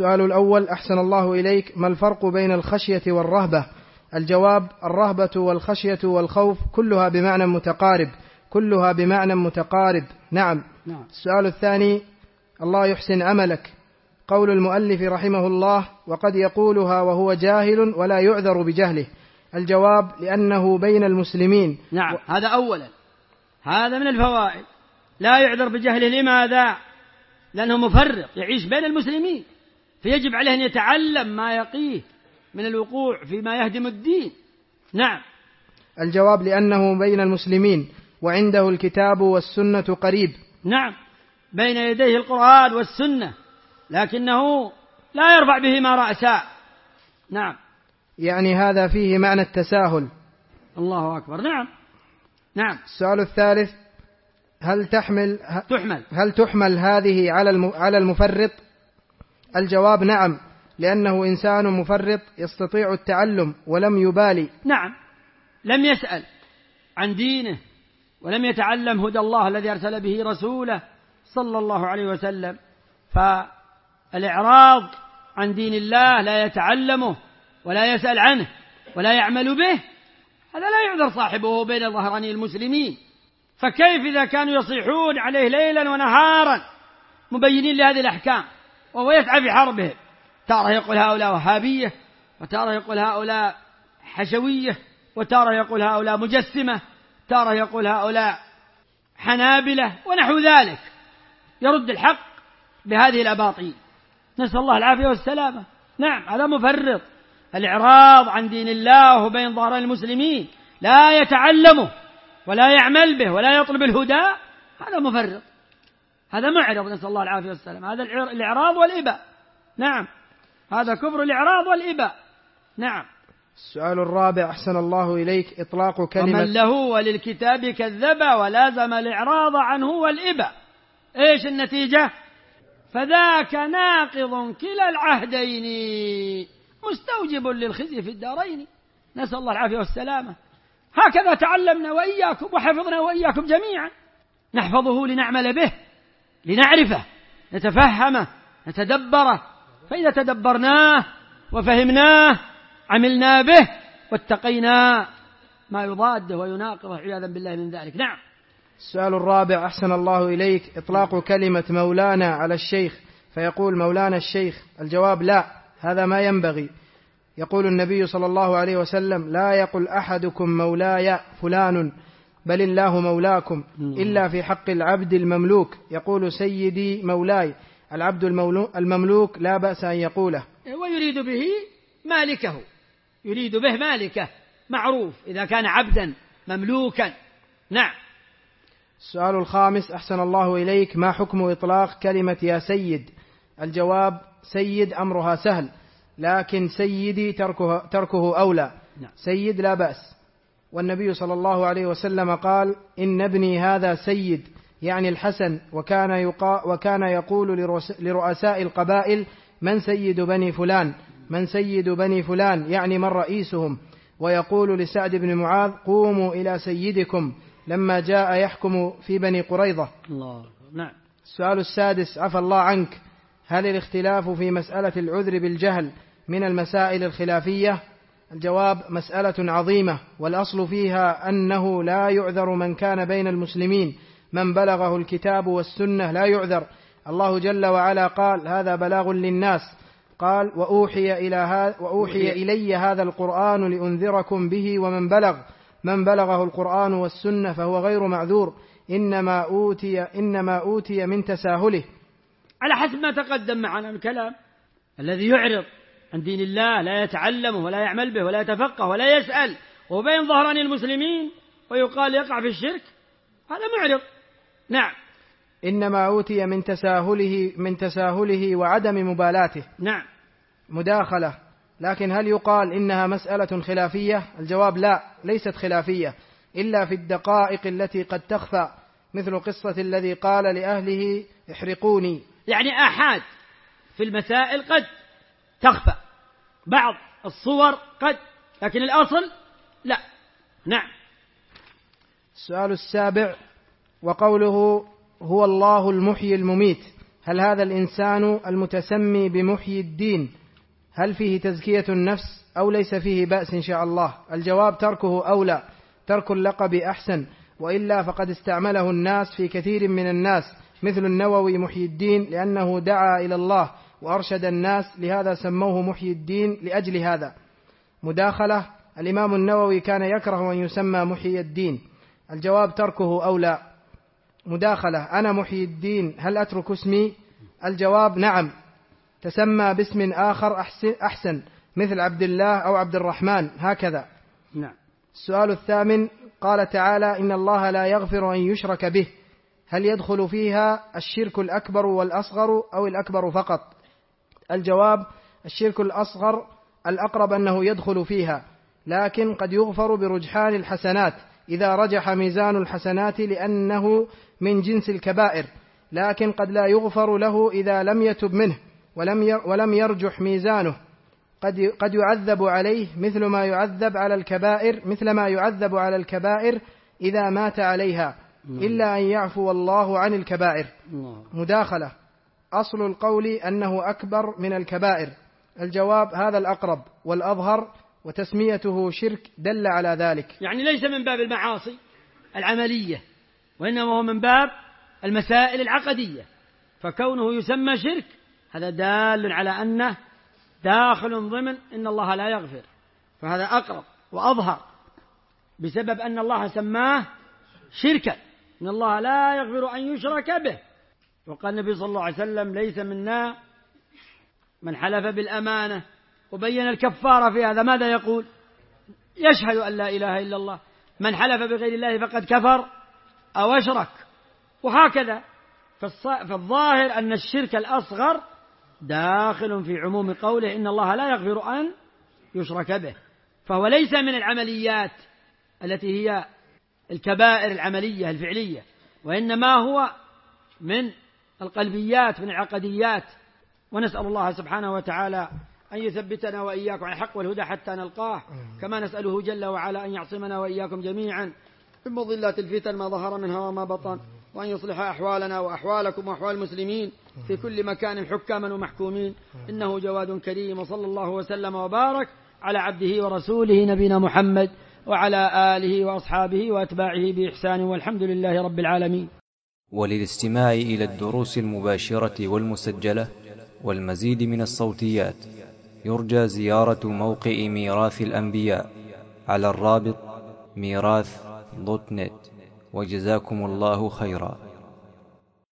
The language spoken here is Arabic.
السؤال الأول أحسن الله إليك ما الفرق بين الخشية والرهبة؟ الجواب الرهبة والخشية والخوف كلها بمعنى متقارب كلها بمعنى متقارب. نعم, نعم. السؤال الثاني الله يحسن عملك قول المؤلف رحمه الله وقد يقولها وهو جاهل ولا يعذر بجهله. الجواب لأنه بين المسلمين. نعم. و... هذا أولا. هذا من الفوائد. لا يعذر بجهله. لماذا؟ لأنه مفرق يعيش بين المسلمين. فيجب عليه أن يتعلم ما يقيه من الوقوع فيما يهدم الدين. نعم. الجواب لأنه بين المسلمين وعنده الكتاب والسنة قريب. نعم. بين يديه القرآن والسنة لكنه لا يرفع بهما رأسا نعم. يعني هذا فيه معنى التساهل. الله أكبر. نعم. نعم. السؤال الثالث هل تحمل تحمل. هل تحمل هذه على على المفرط؟ الجواب نعم لأنه إنسان مفرط يستطيع التعلم ولم يبالي. نعم لم يسأل عن دينه ولم يتعلم هدى الله الذي أرسل به رسوله صلى الله عليه وسلم. فالإعراض عن دين الله لا يتعلمه ولا يسأل عنه ولا يعمل به هذا لا يعذر صاحبه بين ظهراني المسلمين. فكيف إذا كانوا يصيحون عليه ليلا ونهارا مبينين لهذه الأحكام؟ وهو يسعى في حربهم تارة يقول هؤلاء وهابية وتارة يقول هؤلاء حشوية وتارة يقول هؤلاء مجسمة تارة يقول هؤلاء حنابلة ونحو ذلك. يرد الحق بهذه الأباطيل. نسأل الله العافية والسلامة. نعم هذا مفرط. الإعراض عن دين الله وبين ظهر المسلمين لا يتعلمه ولا يعمل به ولا يطلب الهدى هذا مفرط. هذا معرض نسأل الله العافية والسلامة هذا الإعراض والإباء. نعم. هذا كفر الإعراض والإباء. نعم. السؤال الرابع أحسن الله إليك. إطلاق كلمة ومن له وللكتاب كذب ولازم الإعراض عنه والإباء. إيش النتيجة؟ فذاك ناقض كلا العهدين. مستوجب للخزي في الدارين. نسأل الله العافية والسلامة هكذا تعلمنا وإياكم وحفظنا وإياكم جميعا. نحفظه لنعمل به. لنعرفه نتفهمه نتدبره. فإذا تدبرناه وفهمناه عملنا به واتقينا ما يضاده ويناقضه عياذا بالله من ذلك. نعم. السؤال الرابع أحسن الله إليك إطلاق كلمة مولانا على الشيخ فيقول مولانا الشيخ الجواب لا هذا ما ينبغي. يقول النبي صلى الله عليه وسلم لا يقل أحدكم مولاي فلان. بل الله مولاكم إلا في حق العبد المملوك. يقول سيدي مولاي العبد المملوك لا بأس أن يقوله. ويريد به مالكه. يريد به مالكه. معروف. إذا كان عبدا مملوكا. نعم. السؤال الخامس أحسن الله إليك. ما حكم إطلاق كلمة يا سيد؟ الجواب سيد أمرها سهل لكن سيدي تركه, تركه أولى. نعم. سيد لا بأس. والنبي صلى الله عليه وسلم قال إن ابني هذا سيد يعني الحسن وكان, يقا وكان يقول لرؤساء القبائل من سيد بني فلان؟ من سيد بني فلان؟ يعني من رئيسهم. ويقول لسعد بن معاذ قوموا إلى سيدكم لما جاء يحكم في بني قريظة. الله نعم. السؤال السادس عفى الله عنك هل الاختلاف في مسألة العذر بالجهل من المسائل الخلافية الجواب مسألة عظيمة والأصل فيها أنه لا يعذر من كان بين المسلمين. من بلغه الكتاب والسنة لا يعذر. الله جل وعلا قال هذا بلاغ للناس قال وأوحي إلى هذا وأوحي إلي هذا القرآن لأنذركم به ومن بلغ. من بلغه القرآن والسنة فهو غير معذور. إنما أوتي إنما أوتي من تساهله على حسب ما تقدم معنا الكلام الذي يعرض. عن دين الله لا يتعلمه ولا يعمل به ولا يتفقه ولا يسأل. وبين ظهران المسلمين ويقال يقع في الشرك. هذا معرض. نعم. إنما أوتي من تساهله من تساهله وعدم مبالاته. نعم. مداخلة. لكن هل يقال إنها مسألة خلافية؟ الجواب لا ليست خلافية. إلا في الدقائق التي قد تخفى مثل قصة الذي قال لأهله احرقوني. يعني آحاد في المسائل قد تخفى. بعض الصور قد لكن الأصل لا. نعم. السؤال السابع وقوله هو الله المحيي المميت. هل هذا الإنسان المتسمي بمحيي الدين هل فيه تزكية النفس أو ليس فيه بأس إن شاء الله؟ الجواب تركه أولى ترك اللقب أحسن وإلا فقد استعمله الناس في كثير من الناس مثل النووي محيي الدين لأنه دعا إلى الله. وأرشد الناس لهذا سموه محيي الدين لأجل هذا. مداخلة الإمام النووي كان يكره أن يسمى محيي الدين. الجواب تركه أولى مداخلة أنا محيي الدين هل أترك اسمي؟ الجواب نعم. تسمى باسم آخر أحسن مثل عبد الله أو عبد الرحمن هكذا. نعم. السؤال الثامن قال تعالى إن الله لا يغفر أن يشرك به. هل يدخل فيها الشرك الأكبر والأصغر أو الأكبر فقط؟ الجواب الشرك الأصغر الأقرب أنه يدخل فيها لكن قد يغفر برجحان الحسنات إذا رجح ميزان الحسنات لأنه من جنس الكبائر لكن قد لا يغفر له إذا لم يتب منه ولم ولم يرجح ميزانه قد قد يعذب عليه مثل ما يعذب على الكبائر مثل ما يعذب على الكبائر إذا مات عليها نعم. إلا أن يعفو الله عن الكبائر نعم. مداخلة أصل القول أنه أكبر من الكبائر. الجواب هذا الأقرب والأظهر وتسميته شرك دل على ذلك. يعني ليس من باب المعاصي العملية وإنما هو من باب المسائل العقدية. فكونه يسمى شرك هذا دال على أنه داخل ضمن إن الله لا يغفر. فهذا أقرب وأظهر بسبب أن الله سماه شركا. إن الله لا يغفر أن يشرك به. وقال النبي صلى الله عليه وسلم ليس منا من حلف بالأمانة وبين الكفارة في هذا. ماذا يقول؟ يشهد أن لا إله إلا الله. من حلف بغير الله فقد كفر أو أشرك. وهكذا. فالظاهر أن الشرك الأصغر داخل في عموم قوله إن الله لا يغفر أن يشرك به. فهو ليس من العمليات التي هي الكبائر العملية الفعلية وإنما هو من القلبيات من العقديات. ونسأل الله سبحانه وتعالى أن يثبتنا وإياكم على الحق والهدى حتى نلقاه. كما نسأله جل وعلا أن يعصمنا وإياكم جميعا. من مضلات الفتن ما ظهر منها وما بطن وأن يصلح أحوالنا وأحوالكم وأحوال المسلمين في كل مكان حكاما ومحكومين. إنه جواد كريم وصلى الله وسلم وبارك على عبده ورسوله نبينا محمد وعلى آله وأصحابه وأتباعه بإحسان والحمد لله رب العالمين. وللاستماع إلى الدروس المباشرة والمسجلة والمزيد من الصوتيات يرجى زيارة موقع ميراث الأنبياء على الرابط ميراث دوت نت. وجزاكم الله خيرا.